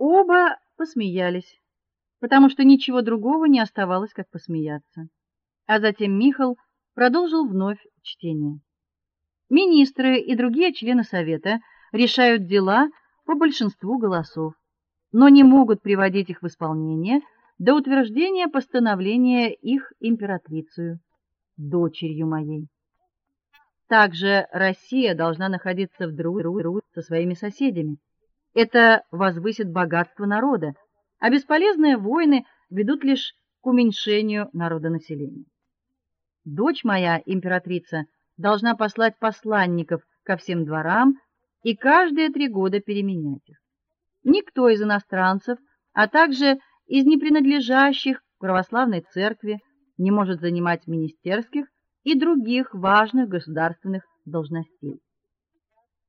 Оба посмеялись, потому что ничего другого не оставалось, как посмеяться. А затем Михаил продолжил вновь чтение. Министры и другие члены совета решают дела по большинству голосов, но не могут приводить их в исполнение до утверждения постановления их императрицей, дочерью моей. Также Россия должна находиться в дружбе со своими соседями. Это возвысит богатство народа, а бесполезные войны ведут лишь к уменьшению народонаселения. Дочь моя, императрица, должна послать посланников ко всем дворам и каждые три года переменять их. Никто из иностранцев, а также из непринадлежащих к православной церкви не может занимать министерских и других важных государственных должностей.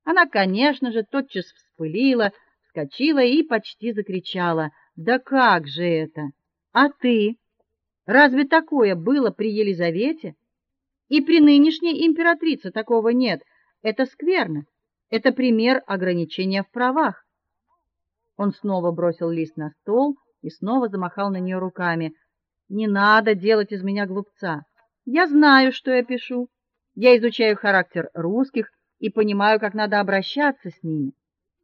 Она, конечно же, тотчас вспылила, вскочила и почти закричала: "Да как же это? А ты? Разве такое было при Елизавете? И при нынешней императрице такого нет. Это скверно. Это пример ограничения в правах". Он снова бросил лист на стол и снова замахал на нее руками. "Не надо делать из меня глупца. Я знаю, что я пишу. Я изучаю характер русских и понимаю, как надо обращаться с ними.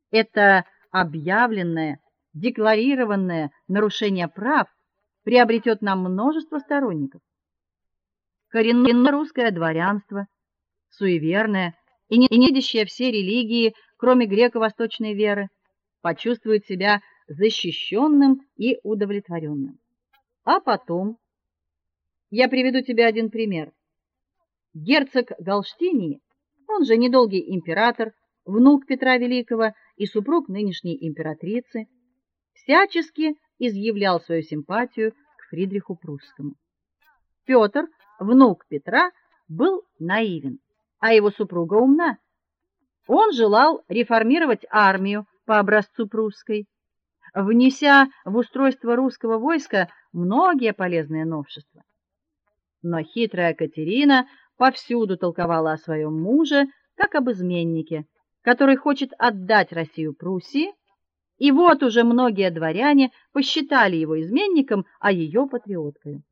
Это объявленное, декларированное нарушение прав приобретет нам множество сторонников. Коренное русское дворянство, суеверное и не видящее все религии, кроме греко-восточной веры, почувствует себя защищенным и удовлетворенным. А потом я приведу тебе один пример. Герцог Галштинии он же недолгий император, внук Петра Великого и супруг нынешней императрицы, всячески изъявлял свою симпатию к Фридриху Прусскому. Петр, внук Петра, был наивен, а его супруга умна. Он желал реформировать армию по образцу прусской, внеся в устройство русского войска многие полезные новшества. Но хитрая Катерина повсюду толковала о своем муже как об изменнике, который хочет отдать Россию Пруссии, и вот уже многие дворяне посчитали его изменником, а ее патриоткой.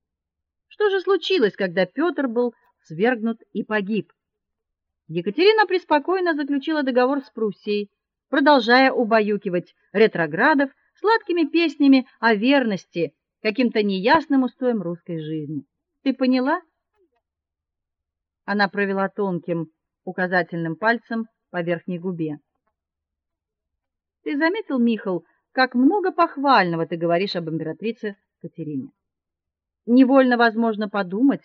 Что же случилось, когда Петр был свергнут и погиб? Екатерина преспокойно заключила договор с Пруссией, продолжая убаюкивать ретроградов сладкими песнями о верности каким-то неясным устоям русской жизни. Ты поняла? Она провела тонким указательным пальцем по верхней губе. Ты заметил, Михаил, как много похвального ты говоришь об императрице Катерине? Невольно возможно подумать,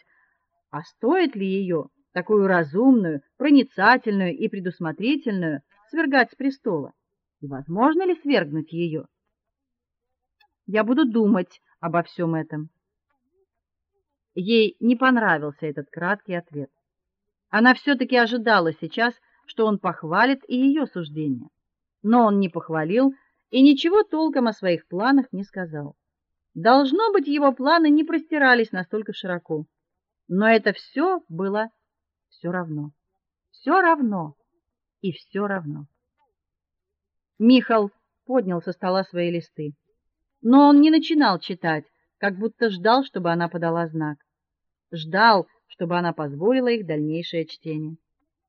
а стоит ли ее, такую разумную, проницательную и предусмотрительную, свергать с престола? И возможно ли свергнуть ее? Я буду думать обо всем этом. Ей не понравился этот краткий ответ. Она все таки ожидала сейчас, что он похвалит и ее суждение. Но он не похвалил и ничего толком о своих планах не сказал. Должно быть, его планы не простирались настолько широко. Но это все было все равно. Все равно и все равно. Михаил поднял со стола свои листы. Но он не начинал читать, как будто ждал, чтобы она подала знак. Ждал, чтобы она позволила их дальнейшее чтение.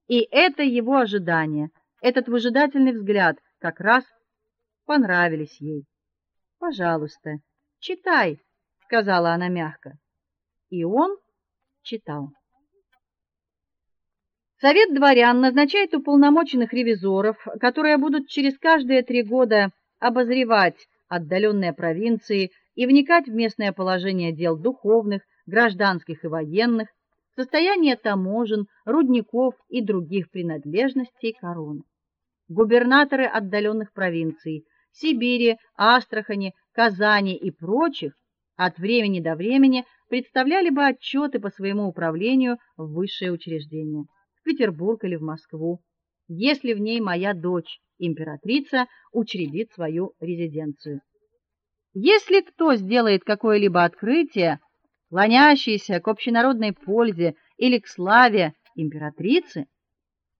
И это его ожидание, этот выжидательный взгляд как раз понравились ей. "Пожалуйста, читай", сказала она мягко. И он читал. Совет дворян назначает уполномоченных ревизоров, которые будут через каждые три года обозревать отдаленные провинции и вникать в местное положение дел духовных, гражданских и военных, состояние таможен, рудников и других принадлежностей короны. Губернаторы отдаленных провинций Сибири, Астрахани, Казани и прочих от времени до времени представляли бы отчеты по своему управлению в высшее учреждение, в Петербург или в Москву, если в ней моя дочь, императрица, учредит свою резиденцию. Если кто сделает какое-либо открытие, клонящийся к общенародной пользе или к славе императрицы,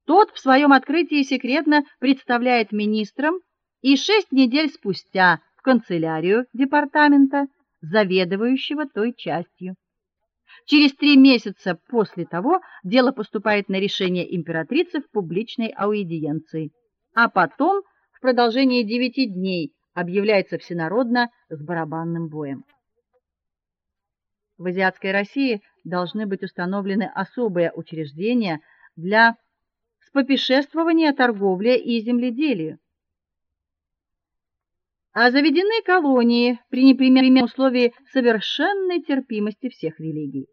тот в своем открытии секретно представляет министрам и шесть недель спустя в канцелярию департамента, заведующего той частью. Через три месяца после того дело поступает на решение императрицы в публичной аудиенции, а потом в продолжении девяти дней объявляется всенародно с барабанным боем. В азиатской России должны быть установлены особые учреждения для спопешествования торговле и земледелию. А заведены колонии при непременном условии совершенной терпимости всех религий.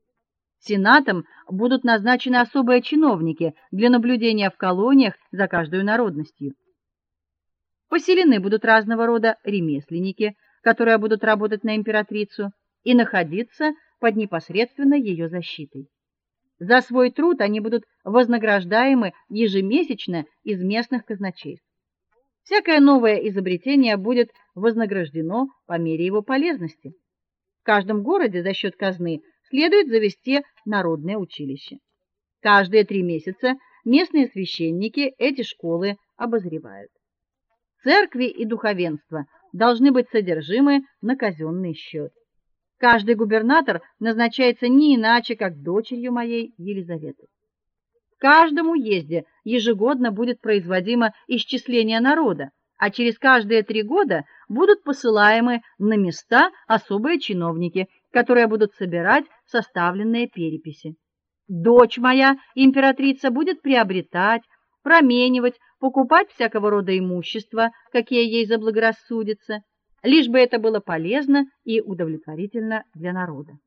Сенатом будут назначены особые чиновники для наблюдения в колониях за каждой народностью. Поселены будут разного рода ремесленники, которые будут работать на императрицу и находиться под непосредственной ее защитой. За свой труд они будут вознаграждаемы ежемесячно из местных казначейств. Всякое новое изобретение будет вознаграждено по мере его полезности. В каждом городе за счет казны следует завести народное училище. Каждые три месяца местные священники эти школы обозревают. Церкви и духовенство должны быть содержимы на казенный счет. Каждый губернатор назначается не иначе, как дочерью моей Елизаветы. В каждом уезде ежегодно будет производимо исчисление народа, а через каждые три года будут посылаемы на места особые чиновники, которые будут собирать составленные переписи. Дочь моя, императрица, будет приобретать, променивать, покупать всякого рода имущество, какие ей заблагорассудится, лишь бы это было полезно и удовлетворительно для народа.